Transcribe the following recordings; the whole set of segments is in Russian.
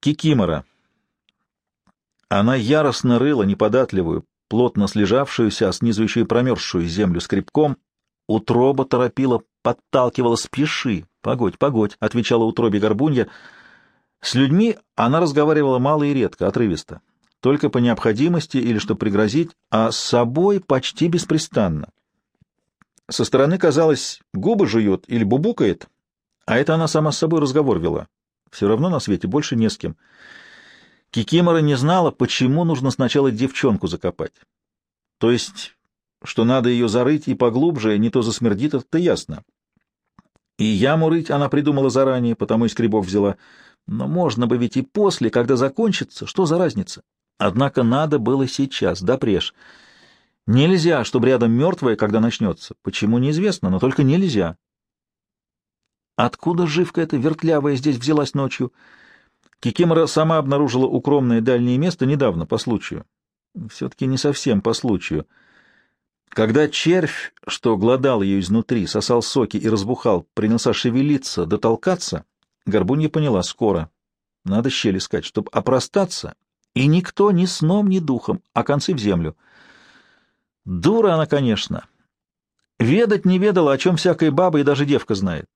Кикимора. Она яростно рыла неподатливую, плотно слежавшуюся, а и промерзшую землю скребком. Утроба торопила, подталкивала «Спеши! Погодь, погодь!» — отвечала утробе горбунья. С людьми она разговаривала мало и редко, отрывисто. Только по необходимости или что пригрозить, а с собой почти беспрестанно. Со стороны казалось, губы жует или бубукает, а это она сама с собой разговор вела. Все равно на свете больше не с кем. Кикимора не знала, почему нужно сначала девчонку закопать. То есть, что надо ее зарыть и поглубже, не то засмердит, это ясно. И яму рыть она придумала заранее, потому и скребов взяла. Но можно бы ведь и после, когда закончится, что за разница? Однако надо было сейчас, да преж. Нельзя, чтобы рядом мертвая, когда начнется. Почему, неизвестно, но только нельзя. Откуда живка эта вертлявая здесь взялась ночью? Кикимора сама обнаружила укромное дальнее место недавно, по случаю. Все-таки не совсем по случаю. Когда червь, что глодал ее изнутри, сосал соки и разбухал, принялся шевелиться, дотолкаться, Горбунья поняла — скоро. Надо щель искать, чтобы опростаться, и никто ни сном, ни духом, а концы в землю. Дура она, конечно. Ведать не ведала, о чем всякая баба и даже девка знает,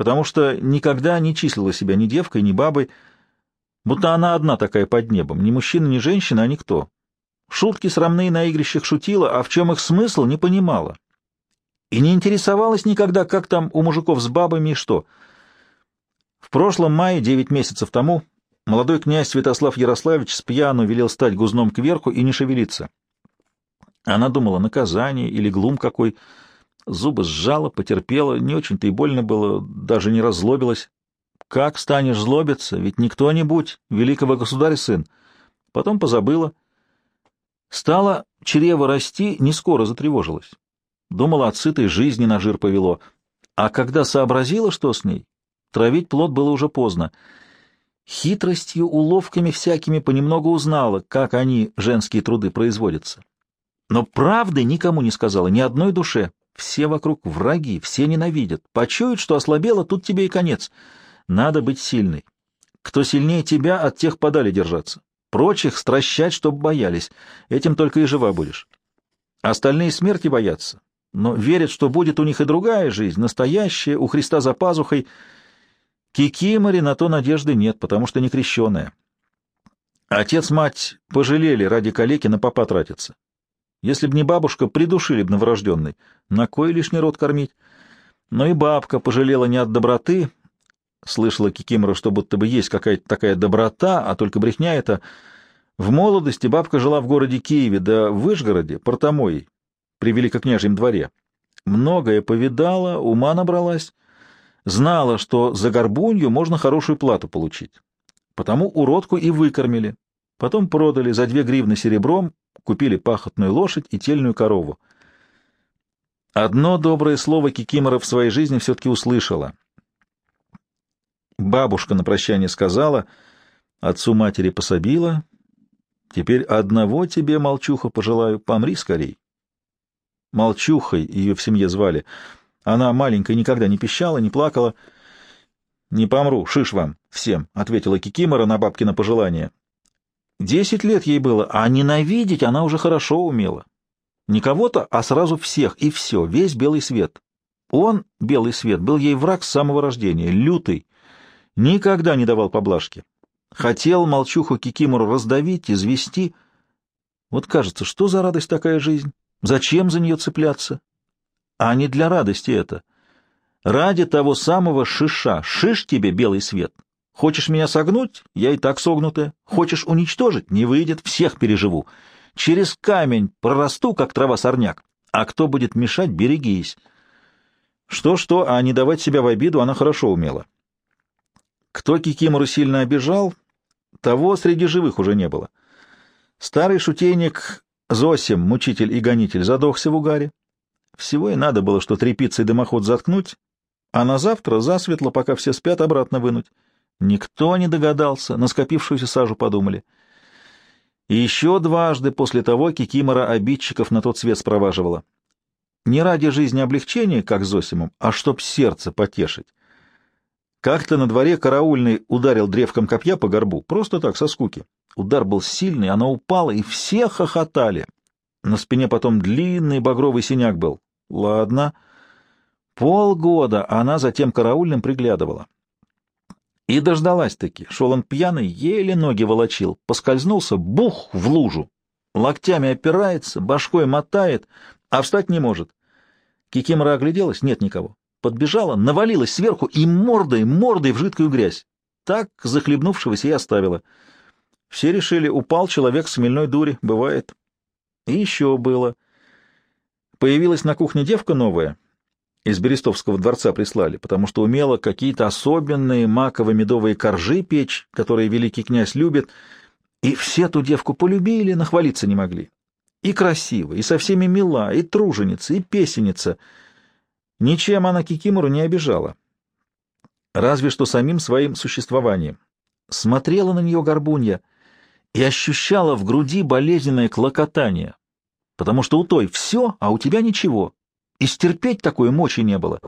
потому что никогда не числила себя ни девкой, ни бабой, будто она одна такая под небом, ни мужчина, ни женщина, а никто. Шутки срамные на игрищах шутила, а в чем их смысл, не понимала. И не интересовалась никогда, как там у мужиков с бабами и что. В прошлом мае, девять месяцев тому, молодой князь Святослав Ярославич с пьяну велел стать гузном кверху и не шевелиться. Она думала, наказание или глум какой. Зубы сжала, потерпела, не очень-то и больно было, даже не раззлобилась. Как станешь злобиться, ведь не кто-нибудь, великого государя сын. Потом позабыла. Стала чрево расти, не скоро затревожилась. Думала, от сытой жизни на жир повело. А когда сообразила, что с ней, травить плод было уже поздно. Хитростью, уловками всякими понемногу узнала, как они, женские труды, производятся. Но правды никому не сказала, ни одной душе. Все вокруг враги, все ненавидят. Почуют, что ослабела, тут тебе и конец. Надо быть сильной. Кто сильнее тебя, от тех подали держаться. Прочих стращать, чтоб боялись. Этим только и жива будешь. Остальные смерти боятся, но верят, что будет у них и другая жизнь, настоящая, у Христа за пазухой. Кикимори на то надежды нет, потому что не крещеная. Отец-мать пожалели ради калеки на попа тратиться. Если б не бабушка, придушили б новорожденный. На кой лишний род кормить? Но и бабка пожалела не от доброты, Слышала Кикимора, что будто бы есть какая-то такая доброта, а только брехня это. В молодости бабка жила в городе Киеве, да в Вышгороде, Портомой, при великокняжьем дворе. Многое повидала, ума набралась, знала, что за горбунью можно хорошую плату получить. Потому уродку и выкормили. Потом продали за две гривны серебром, купили пахотную лошадь и тельную корову. Одно доброе слово Кикимора в своей жизни все-таки услышала. Бабушка на прощание сказала, отцу матери пособила. Теперь одного тебе, молчуха, пожелаю, помри скорей. Молчухой ее в семье звали. Она маленькая никогда не пищала, не плакала. — Не помру, шиш вам, всем, — ответила Кикимора на бабкино пожелание. Десять лет ей было, а ненавидеть она уже хорошо умела. Не кого-то, а сразу всех, и все, весь белый свет. Он, белый свет, был ей враг с самого рождения, лютый, Никогда не давал поблажки. Хотел молчуху Кикимору раздавить, извести. Вот кажется, что за радость такая жизнь? Зачем за нее цепляться? А не для радости это. Ради того самого шиша. Шиш тебе, белый свет. Хочешь меня согнуть? Я и так согнутая. Хочешь уничтожить? Не выйдет, всех переживу. Через камень прорасту, как трава-сорняк. А кто будет мешать, берегись. Что-что, а не давать себя в обиду она хорошо умела. Кто Кикимору сильно обижал, того среди живых уже не было. Старый шутейник Зосим, мучитель и гонитель, задохся в угаре. Всего и надо было, что трепицей дымоход заткнуть, а на завтра засветло, пока все спят, обратно вынуть. Никто не догадался, на скопившуюся сажу подумали. И еще дважды после того Кикимора обидчиков на тот свет спроваживала. Не ради жизни облегчения, как Зосимом, а чтоб сердце потешить. Как-то на дворе караульный ударил древком копья по горбу, просто так, со скуки. Удар был сильный, она упала, и все хохотали. На спине потом длинный багровый синяк был. Ладно. Полгода она за тем караульным приглядывала. И дождалась-таки. Шел он пьяный, еле ноги волочил. Поскользнулся, бух, в лужу. Локтями опирается, башкой мотает, а встать не может. Кикимора огляделась, нет никого. Подбежала, навалилась сверху и мордой, мордой в жидкую грязь. Так захлебнувшегося и оставила. Все решили, упал человек с хмельной дури, бывает. И еще было. Появилась на кухне девка новая. Из Берестовского дворца прислали, потому что умела какие-то особенные маково-медовые коржи печь, которые великий князь любит, и все ту девку полюбили, нахвалиться не могли. И красиво, и со всеми мила, и труженица, и песенница. Ничем она Кикимору не обижала. Разве что самим своим существованием. Смотрела на нее горбунья и ощущала в груди болезненное клокотание, потому что у той все, а у тебя ничего, и стерпеть такое мочи не было.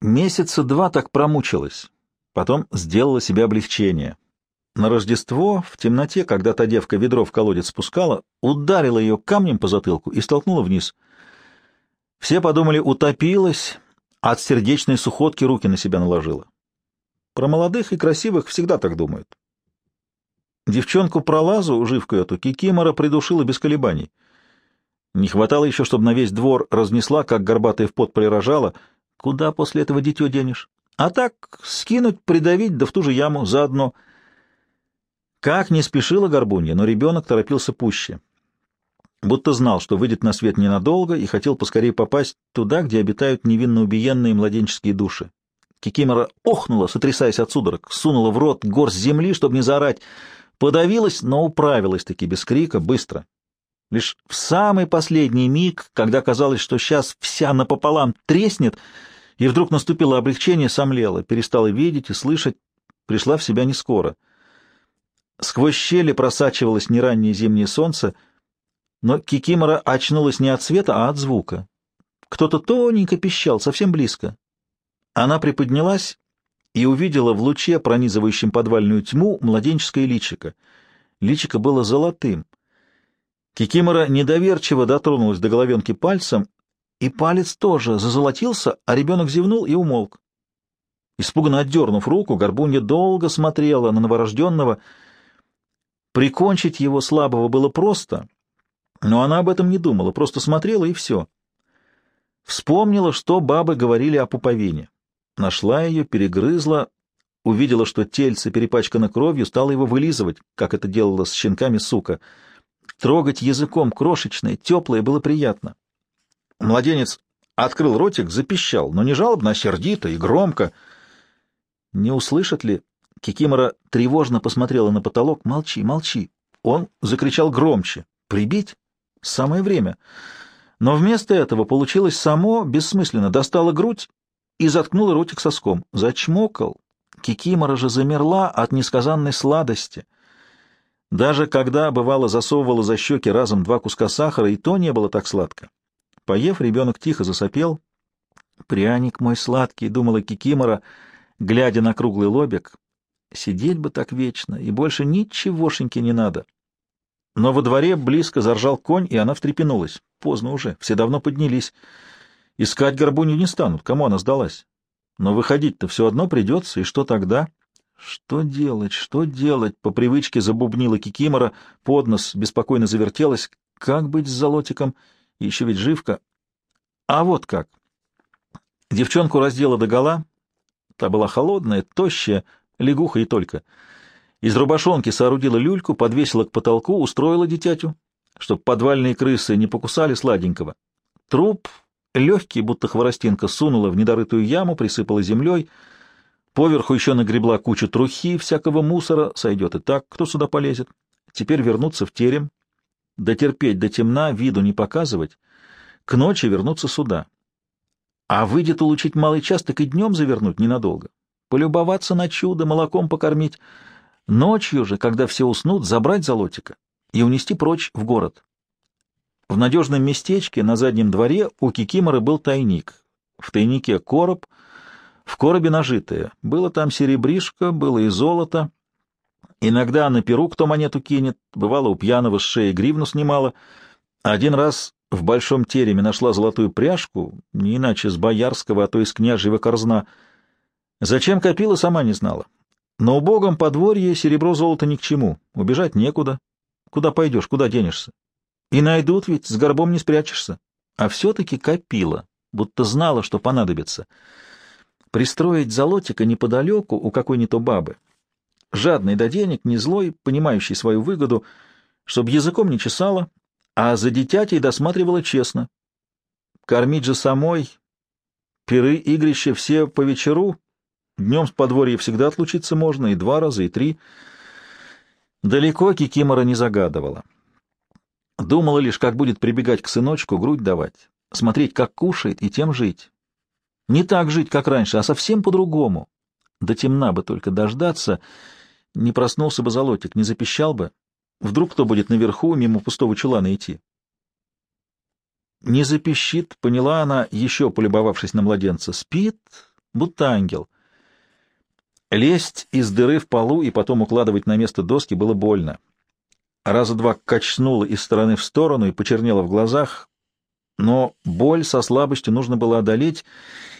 Месяца два так промучилась, потом сделала себе облегчение. На Рождество, в темноте, когда та девка ведро в колодец спускала, ударила ее камнем по затылку и столкнула вниз. Все подумали, утопилась, от сердечной сухотки руки на себя наложила. Про молодых и красивых всегда так думают. Девчонку пролазу, живку эту, Кикимора придушила без колебаний. Не хватало еще, чтобы на весь двор разнесла, как горбатая в пот прирожала. Куда после этого дитё денешь? А так, скинуть, придавить, да в ту же яму, заодно. Как не спешила горбунья, но ребенок торопился пуще. Будто знал, что выйдет на свет ненадолго, и хотел поскорее попасть туда, где обитают невинно убиенные младенческие души. Кикимора охнула, сотрясаясь от судорог, сунула в рот горсть земли, чтобы не заорать — Подавилась, но управилась-таки без крика, быстро. Лишь в самый последний миг, когда казалось, что сейчас вся напополам треснет, и вдруг наступило облегчение, сомлела, перестала видеть и слышать, пришла в себя не скоро. Сквозь щели просачивалось нераннее зимнее солнце, но Кикимора очнулась не от света, а от звука. Кто-то тоненько пищал, совсем близко. Она приподнялась и увидела в луче, пронизывающем подвальную тьму, младенческое личико. Личико было золотым. Кикимора недоверчиво дотронулась до головенки пальцем, и палец тоже зазолотился, а ребенок зевнул и умолк. Испуганно отдернув руку, горбунья долго смотрела на новорожденного. Прикончить его слабого было просто, но она об этом не думала, просто смотрела и все. Вспомнила, что бабы говорили о пуповине. Нашла ее, перегрызла, увидела, что тельце перепачкано кровью, стала его вылизывать, как это делала с щенками сука. Трогать языком крошечное, теплое было приятно. Младенец открыл ротик, запищал, но не жалобно, а сердито и громко. Не услышат ли? Кикимора тревожно посмотрела на потолок. «Молчи, молчи!» Он закричал громче. «Прибить? Самое время!» Но вместо этого получилось само, бессмысленно, достала грудь и заткнула ротик соском. Зачмокал. Кикимора же замерла от несказанной сладости. Даже когда, бывало, засовывала за щеки разом два куска сахара, и то не было так сладко. Поев, ребенок тихо засопел. «Пряник мой сладкий», — думала Кикимора, глядя на круглый лобик. «Сидеть бы так вечно, и больше ничегошеньки не надо». Но во дворе близко заржал конь, и она встрепенулась. Поздно уже, все давно поднялись. Искать горбунью не станут, кому она сдалась. Но выходить-то все одно придется, и что тогда? Что делать, что делать? По привычке забубнила Кикимора, под нос беспокойно завертелась. Как быть с золотиком? Еще ведь живка. А вот как. Девчонку раздела догола. Та была холодная, тощая, лягуха и только. Из рубашонки соорудила люльку, подвесила к потолку, устроила дитятю, чтоб подвальные крысы не покусали сладенького. Труп Легкий, будто хворостинка, сунула в недорытую яму, присыпала землей. Поверху еще нагребла кучу трухи, всякого мусора. Сойдет и так, кто сюда полезет. Теперь вернуться в терем, дотерпеть до темна, виду не показывать, к ночи вернуться сюда. А выйдет улучить малый час, так и днем завернуть ненадолго. Полюбоваться на чудо, молоком покормить. Ночью же, когда все уснут, забрать золотика и унести прочь в город. В надежном местечке на заднем дворе у Кикиморы был тайник. В тайнике короб, в коробе нажитое. Было там серебришко, было и золото. Иногда на перу кто монету кинет, бывало у пьяного с шеи гривну снимала. Один раз в большом тереме нашла золотую пряжку, не иначе с боярского, а то из княжьего корзна. Зачем копила, сама не знала. Но убогом подворье серебро-золото ни к чему, убежать некуда. Куда пойдешь, куда денешься? И найдут ведь, с горбом не спрячешься. А все-таки копила, будто знала, что понадобится. Пристроить золотика неподалеку у какой-нибудь бабы. Жадный до денег, не злой, понимающий свою выгоду, чтобы языком не чесала, а за дитятей досматривала честно. Кормить же самой, пиры, игрища все по вечеру, днем с подворья всегда отлучиться можно, и два раза, и три. Далеко Кикимора не загадывала. Думала лишь, как будет прибегать к сыночку, грудь давать, смотреть, как кушает, и тем жить. Не так жить, как раньше, а совсем по-другому. До темна бы только дождаться, не проснулся бы золотик, не запищал бы, Вдруг кто будет наверху, мимо пустого чулана идти? Не запищит, поняла она, еще полюбовавшись на младенца. Спит, будто ангел. Лезть из дыры в полу и потом укладывать на место доски было больно. Раза два качнула из стороны в сторону и почернела в глазах, но боль со слабостью нужно было одолеть,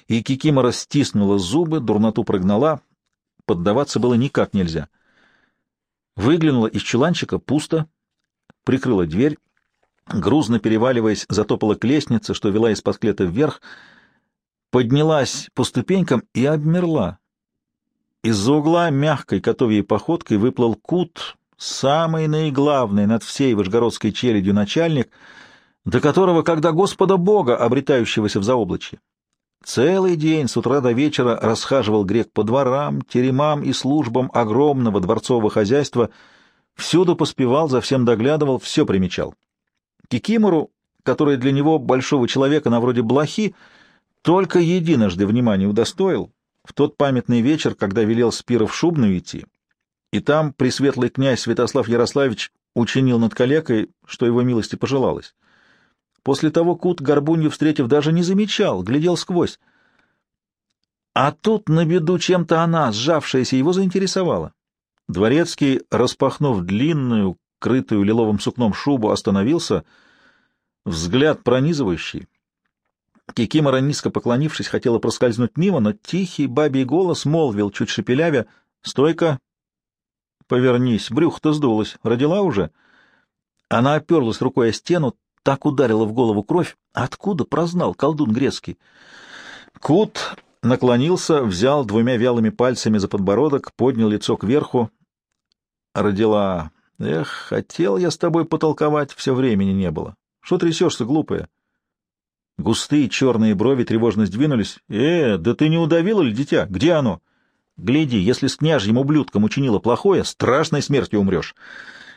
и Кикимора стиснула зубы, дурноту прогнала, поддаваться было никак нельзя. Выглянула из чуланчика, пусто, прикрыла дверь, грузно переваливаясь, затопала к лестнице, что вела из подклета вверх, поднялась по ступенькам и обмерла. Из-за угла мягкой котовьей походкой выплыл кут, самый наиглавный над всей вышгородской челядью начальник, до которого, когда Господа Бога, обретающегося в заоблачье. Целый день с утра до вечера расхаживал грек по дворам, теремам и службам огромного дворцового хозяйства, всюду поспевал, за всем доглядывал, все примечал. Кикимору, который для него большого человека на вроде блохи, только единожды внимания удостоил, в тот памятный вечер, когда велел Спиров Шубную идти, и там пресветлый князь Святослав Ярославич учинил над калекой, что его милости пожелалось. После того Кут Горбунью, встретив, даже не замечал, глядел сквозь. А тут на беду чем-то она, сжавшаяся, его заинтересовала. Дворецкий, распахнув длинную, крытую лиловым сукном шубу, остановился, взгляд пронизывающий. Кикимора, низко поклонившись, хотела проскользнуть мимо, но тихий бабий голос молвил, чуть шепелявя, «Стойка! Повернись, брюхо-то сдулось. Родила уже?» Она оперлась рукой о стену, так ударила в голову кровь. Откуда прознал колдун грецкий? Кут наклонился, взял двумя вялыми пальцами за подбородок, поднял лицо кверху. Родила. Эх, хотел я с тобой потолковать, все времени не было. Что трясешься, глупая? Густые черные брови тревожно сдвинулись. «Э, да ты не удавила ли дитя? Где оно?» «Гляди, если с княжьим ублюдком учинила плохое, страшной смертью умрешь».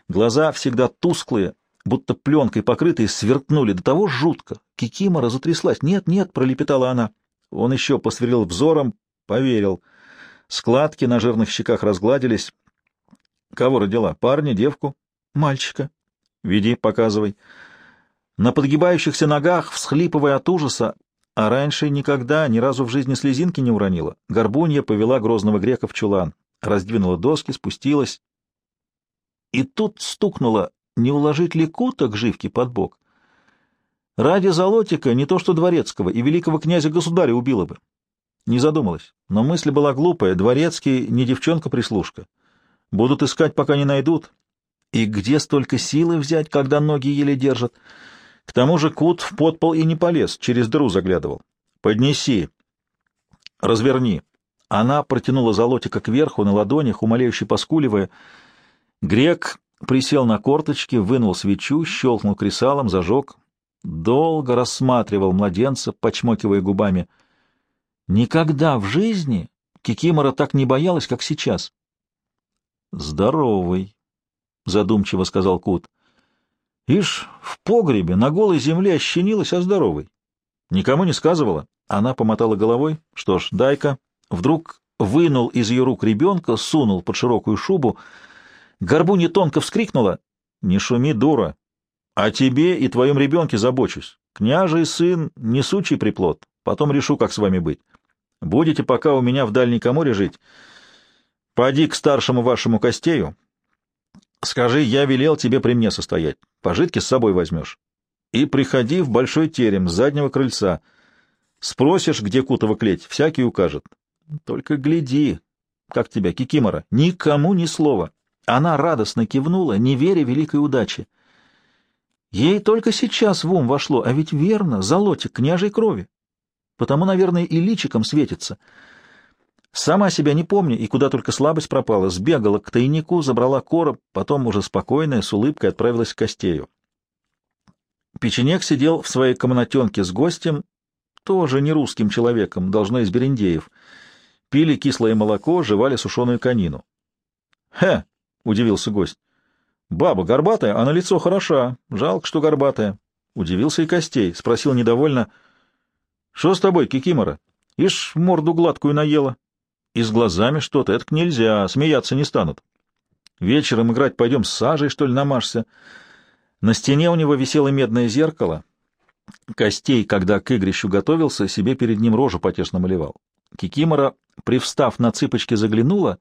Глаза всегда тусклые, будто пленкой покрытые, сверкнули до того жутко. Кикимора затряслась. «Нет, нет», — пролепетала она. Он еще посверлил взором, поверил. Складки на жирных щеках разгладились. «Кого родила? Парня, девку?» «Мальчика». «Веди, показывай». На подгибающихся ногах, всхлипывая от ужаса, а раньше никогда, ни разу в жизни слезинки не уронила, горбунья повела грозного грека в чулан, раздвинула доски, спустилась. И тут стукнула не уложить ли кута к живке под бок? Ради Золотика не то что Дворецкого и великого князя-государя убила бы. Не задумалась, но мысль была глупая. Дворецкий не девчонка-прислушка. Будут искать, пока не найдут. И где столько силы взять, когда ноги еле держат? К тому же кут в подпол и не полез, через дыру заглядывал. «Поднеси. Разверни». Она протянула Золотика кверху на ладонях, умоляюще поскуливая. Грек присел на корточки, вынул свечу, щелкнул кресалом, зажег. Долго рассматривал младенца, почмокивая губами. Никогда в жизни Кикимора так не боялась, как сейчас. «Здоровый», — задумчиво сказал Кут. «Ишь, в погребе на голой земле ощенилась, а здоровый. Никому не сказывала». Она помотала головой. «Что ж, дай-ка». Вдруг вынул из ее рук ребенка, сунул под широкую шубу, — Горбунья тонко вскрикнула. «Не шуми, дура! О тебе и твоем ребенке забочусь. Княжий сын — несучий приплод. Потом решу, как с вами быть. Будете пока у меня в дальней коморе жить. Поди к старшему вашему Костею. Скажи, я велел тебе при мне состоять. Пожитки с собой возьмешь. И приходи в большой терем с заднего крыльца. Спросишь, где Кутова клеть, всякий укажет. Только гляди, как тебя, Кикимора, никому ни слова. Она радостно кивнула, не веря великой удаче. Ей только сейчас в ум вошло, а ведь верно, золотик княжей крови. Потому, наверное, и личиком светится. Сама себя не помню, и куда только слабость пропала, сбегала к тайнику, забрала короб, потом уже спокойная, с улыбкой отправилась к Костею. Печенек сидел в своей комнатенке с гостем, тоже не русским человеком, должно из Берендеев. Пили кислое молоко, жевали сушеную конину. — Хе! — удивился гость. — Баба горбатая, а на лицо хороша. Жалко, что горбатая. Удивился и Костей, спросил недовольно. — Что с тобой, Кикимора? Ишь, морду гладкую наела. И с глазами что-то, это нельзя, смеяться не станут. Вечером играть пойдем с сажей, что ли, намажься. На стене у него висело медное зеркало. Костей, когда к игрищу готовился, себе перед ним рожу потешно малевал. Кикимора, привстав на цыпочки, заглянула.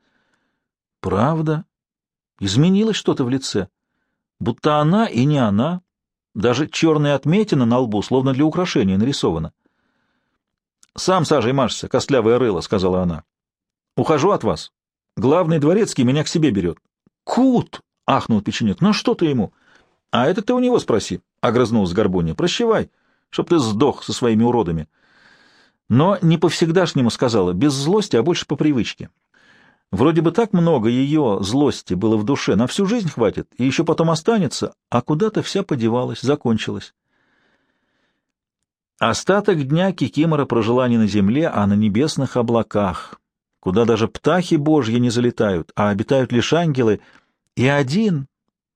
Правда? Изменилось что-то в лице. Будто она и не она. Даже черная отметина на лбу, словно для украшения, нарисована. — Сам сажей машься, костлявая рыло, — сказала она. — Ухожу от вас. Главный дворецкий меня к себе берет. — Кут! — ахнул печенек. — Ну что ты ему? — А это ты у него спроси, — огрызнулась Горбуня. — Прощевай, чтоб ты сдох со своими уродами. Но не по-всегдашнему сказала, без злости, а больше по привычке. Вроде бы так много ее злости было в душе, на всю жизнь хватит, и еще потом останется, а куда-то вся подевалась, закончилась. Остаток дня Кикимора прожила не на земле, а на небесных облаках, куда даже птахи божьи не залетают, а обитают лишь ангелы, и один,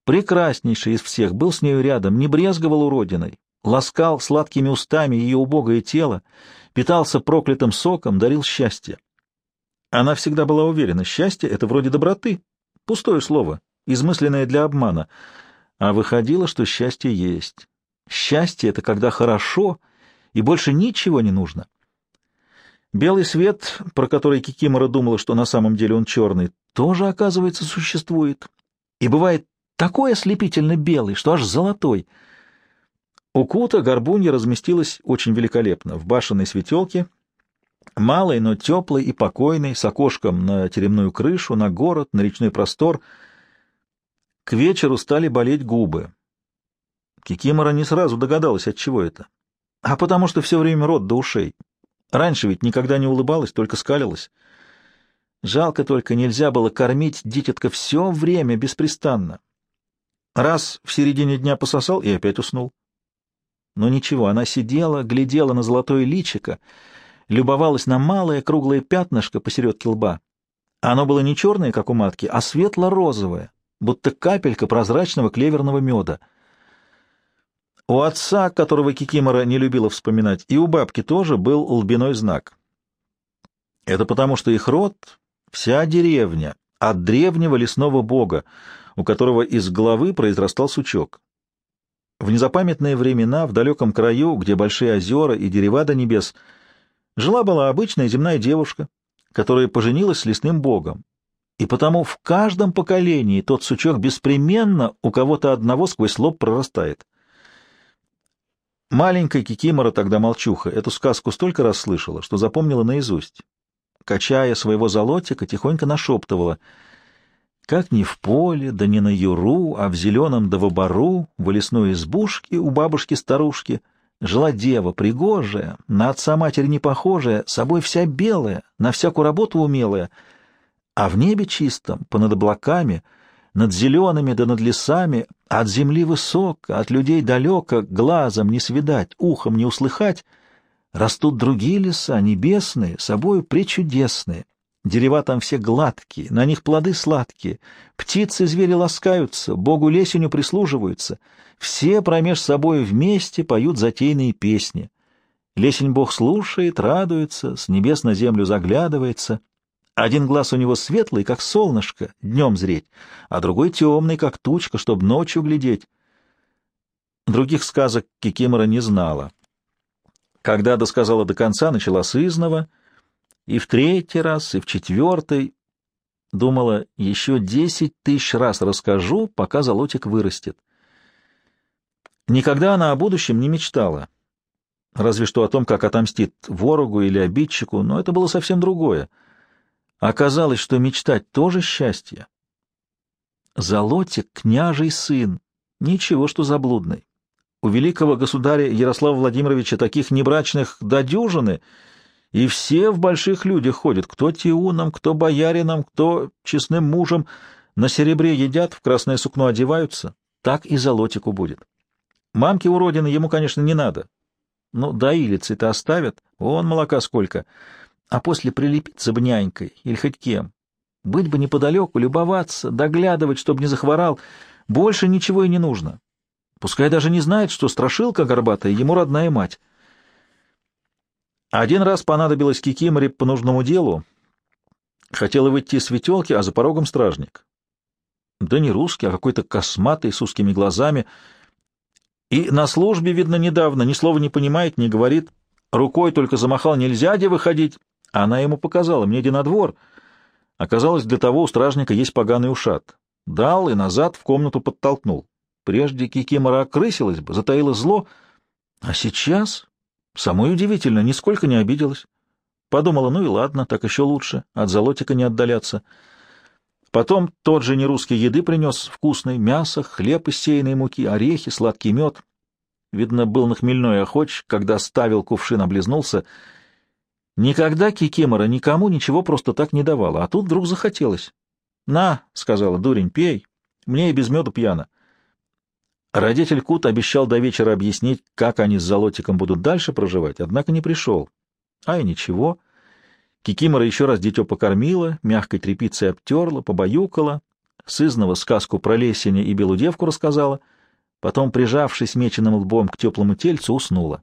прекраснейший из всех, был с нею рядом, не брезговал уродиной, ласкал сладкими устами ее убогое тело, питался проклятым соком, дарил счастье. Она всегда была уверена, счастье — это вроде доброты, пустое слово, измысленное для обмана, а выходило, что счастье есть. Счастье — это когда хорошо, и больше ничего не нужно. Белый свет, про который Кикимора думала, что на самом деле он черный, тоже, оказывается, существует. И бывает такой ослепительно белый, что аж золотой. У Кута горбунья разместилась очень великолепно, в башенной светелке, малой, но теплой и покойной, с окошком на теремную крышу, на город, на речной простор. К вечеру стали болеть губы. Кикимора не сразу догадалась, от чего это. А потому что все время рот до ушей. Раньше ведь никогда не улыбалась, только скалилась. Жалко только, нельзя было кормить дитятка все время беспрестанно. Раз в середине дня пососал и опять уснул. Но ничего, она сидела, глядела на золотое личико, любовалась на малое круглое пятнышко посередке лба. Оно было не черное, как у матки, а светло-розовое, будто капелька прозрачного клеверного меда. У отца, которого Кикимора не любила вспоминать, и у бабки тоже был лбиной знак. Это потому, что их род — вся деревня, от древнего лесного бога, у которого из головы произрастал сучок. В незапамятные времена в далеком краю, где большие озера и дерева до небес, жила-была обычная земная девушка, которая поженилась с лесным богом. И потому в каждом поколении тот сучок беспременно у кого-то одного сквозь лоб прорастает. Маленькая Кикимора, тогда молчуха, эту сказку столько раз слышала, что запомнила наизусть. Качая своего золотика, тихонько нашептывала — как ни в поле, да не на юру, а в зеленом да в обору, в лесной избушке у бабушки-старушки, жила дева пригожая, на отца-матери не похожая, собой вся белая, на всякую работу умелая, а в небе чистом, понад облаками, над зелеными да над лесами, от земли высоко, от людей далеко, глазом не свидать, ухом не услыхать, растут другие леса, небесные, собою пречудесные, Дерева там все гладкие, на них плоды сладкие, птицы звери ласкаются, богу лесенью прислуживаются, все промеж собой вместе поют затейные песни. Лесень бог слушает, радуется, с небес на землю заглядывается. Один глаз у него светлый, как солнышко, днем зреть, а другой темный, как тучка, чтобы ночью глядеть. Других сказок Кикимора не знала. Когда досказала до конца, начала с изного — И в третий раз, и в четвертый. Думала, еще десять тысяч раз расскажу, пока золотик вырастет. Никогда она о будущем не мечтала. Разве что о том, как отомстит ворогу или обидчику, но это было совсем другое. Оказалось, что мечтать тоже счастье. Золотик — княжий сын, ничего, что заблудный. У великого государя Ярослава Владимировича таких небрачных до дюжины, и все в больших людях ходят, кто тиуном, кто боярином, кто честным мужем, на серебре едят, в красное сукно одеваются, так и золотику будет. Мамки уродины ему, конечно, не надо. Но доилицы-то оставят, вон молока сколько. А после прилепиться бы нянькой или хоть кем. Быть бы неподалеку, любоваться, доглядывать, чтобы не захворал. Больше ничего и не нужно. Пускай даже не знает, что страшилка горбатая ему родная мать. Один раз понадобилось Кикиморе по нужному делу. Хотела выйти с светелки, а за порогом стражник. Да не русский, а какой-то косматый, с узкими глазами — и на службе, видно, недавно, ни слова не понимает, не говорит. Рукой только замахал, нельзя где выходить. Она ему показала, мне иди на двор. Оказалось, для того у стражника есть поганый ушат. Дал и назад в комнату подтолкнул. Прежде Кикимора окрысилась бы, затаила зло, а сейчас, самое удивительно, нисколько не обиделась. Подумала, ну и ладно, так еще лучше, от золотика не отдаляться. Потом тот же нерусский еды принес, вкусный, мясо, хлеб из сеянной муки, орехи, сладкий мед. Видно, был на хмельной охоч, когда ставил кувшин, облизнулся. Никогда Кикимора никому ничего просто так не давала, а тут вдруг захотелось. — На, — сказала, — дурень, пей, мне и без меда пьяно. Родитель Кут обещал до вечера объяснить, как они с Золотиком будут дальше проживать, однако не пришел. А и ничего. Кикимора еще раз дитё покормила, мягкой тряпицей обтерла, побаюкала, сызного сказку про лесеня и белую девку рассказала, потом, прижавшись меченым лбом к теплому тельцу, уснула.